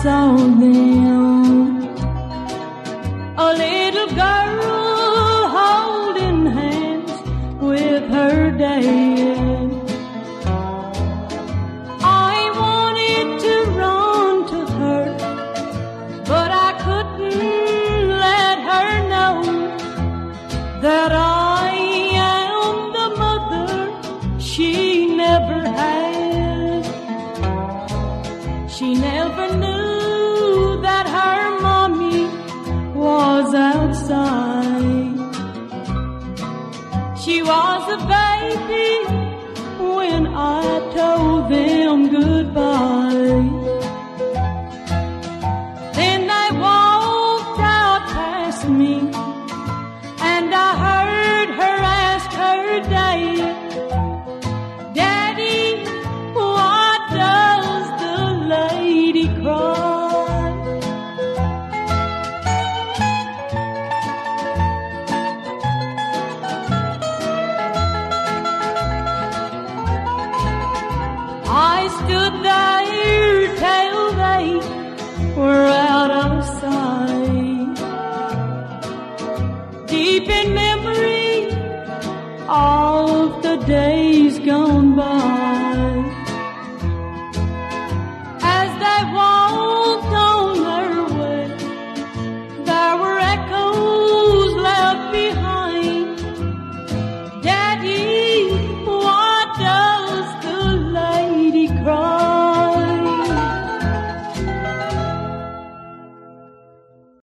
saw them. A little girl holding hands with her daddy. stood there till they were out of sight. Deep in memory of the day